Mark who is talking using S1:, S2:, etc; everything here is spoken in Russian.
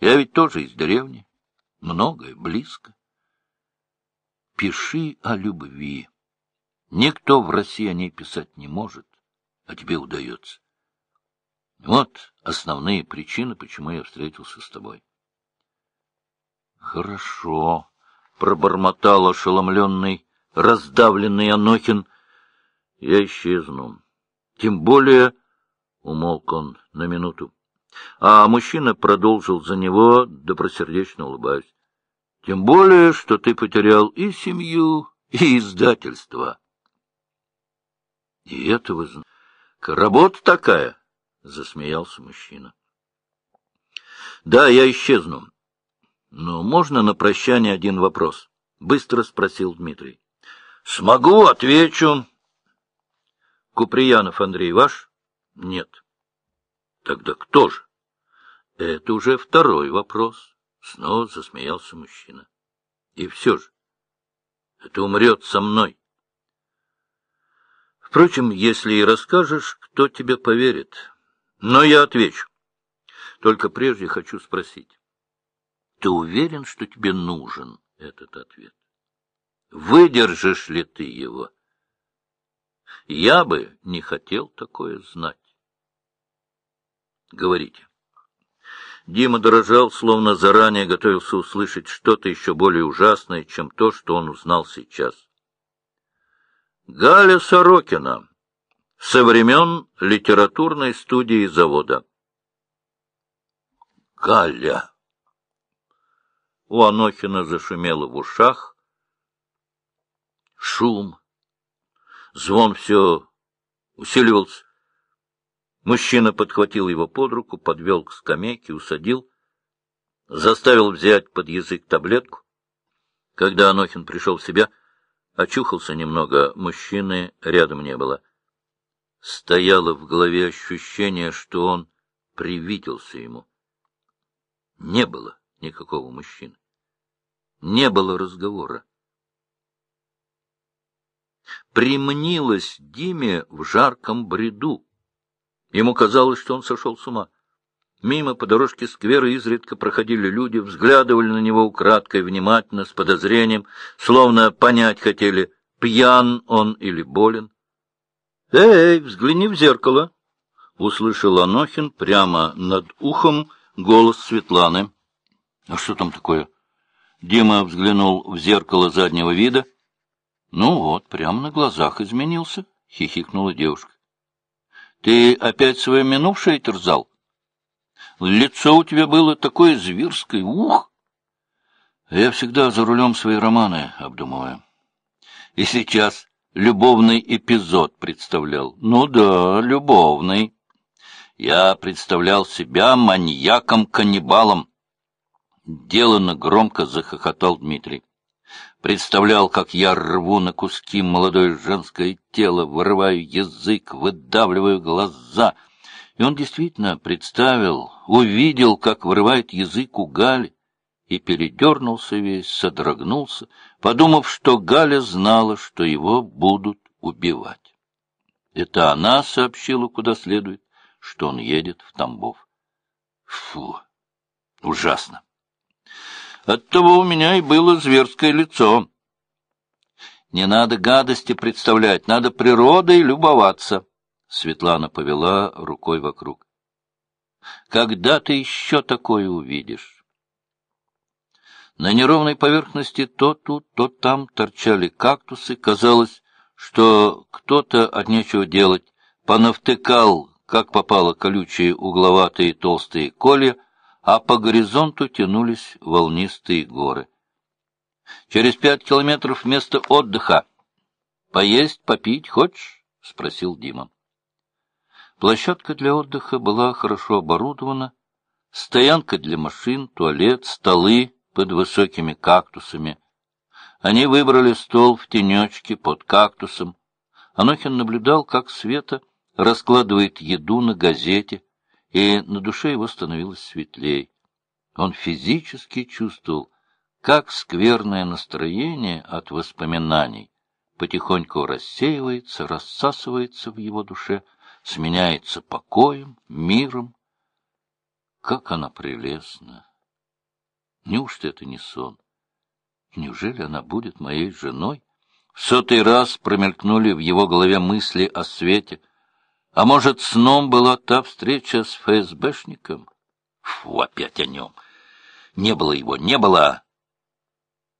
S1: Я ведь тоже из деревни. Многое близко. Пиши о любви. Никто в России о ней писать не может, а тебе удается. Вот основные причины, почему я встретился с тобой. Хорошо, пробормотал ошеломленный, раздавленный Анохин. Я исчезну. Тем более, умолк он на минуту. А мужчина продолжил за него, добросердечно улыбаясь. Тем более, что ты потерял и семью, и издательство. И этого знаю. Работа такая, — засмеялся мужчина. — Да, я исчезну. Но можно на прощание один вопрос? — быстро спросил Дмитрий. — Смогу, отвечу. — Куприянов Андрей ваш? — Нет. — Тогда кто же? — Это уже второй вопрос. Снова засмеялся мужчина. — И все же, это умрет со мной. Впрочем, если и расскажешь, кто тебе поверит? Но я отвечу. Только прежде хочу спросить. Ты уверен, что тебе нужен этот ответ? Выдержишь ли ты его? Я бы не хотел такое знать. Говорите. Дима дрожал, словно заранее готовился услышать что-то еще более ужасное, чем то, что он узнал сейчас. Галя Сорокина. Со времен литературной студии завода. Галя. У Анохина зашумело в ушах. Шум. Звон все усиливался. Мужчина подхватил его под руку, подвел к скамейке, усадил, заставил взять под язык таблетку. Когда Анохин пришел в себя, Очухался немного, мужчины рядом не было. Стояло в голове ощущение, что он привиделся ему. Не было никакого мужчины. Не было разговора. Примнилось Диме в жарком бреду. Ему казалось, что он сошел с ума. Мимо по дорожке сквера изредка проходили люди, взглядывали на него украдкой, внимательно, с подозрением, словно понять хотели, пьян он или болен. — Эй, взгляни в зеркало! — услышал Анохин прямо над ухом голос Светланы. — А что там такое? Дима взглянул в зеркало заднего вида. — Ну вот, прямо на глазах изменился, — хихикнула девушка. — Ты опять свое минувшее терзал? Лицо у тебя было такое зверское, ух! Я всегда за рулем свои романы обдумываю. И сейчас любовный эпизод представлял. Ну да, любовный. Я представлял себя маньяком-каннибалом. Делано громко захохотал Дмитрий. Представлял, как я рву на куски молодое женское тело, вырываю язык, выдавливаю глаза — и он действительно представил, увидел, как вырывает язык у Гали, и передернулся весь, содрогнулся, подумав, что Галя знала, что его будут убивать. Это она сообщила, куда следует, что он едет в Тамбов. Фу, ужасно. Оттого у меня и было зверское лицо. Не надо гадости представлять, надо природой любоваться. Светлана повела рукой вокруг. Когда ты еще такое увидишь? На неровной поверхности то тут, то там торчали кактусы. Казалось, что кто-то от нечего делать понавтыкал, как попало, колючие угловатые толстые колья, а по горизонту тянулись волнистые горы. Через пять километров место отдыха. Поесть, попить хочешь? — спросил Дима. Площадка для отдыха была хорошо оборудована, стоянка для машин, туалет, столы под высокими кактусами. Они выбрали стол в тенечке под кактусом. Анохин наблюдал, как Света раскладывает еду на газете, и на душе его становилось светлей. Он физически чувствовал, как скверное настроение от воспоминаний потихоньку рассеивается, рассасывается в его душе — сменяется покоем, миром. Как она прелестна, Неужто это не сон? Неужели она будет моей женой? В сотый раз промелькнули в его голове мысли о свете. А может, сном была та встреча с ФСБшником? Фу, опять о нем. Не было его, не было.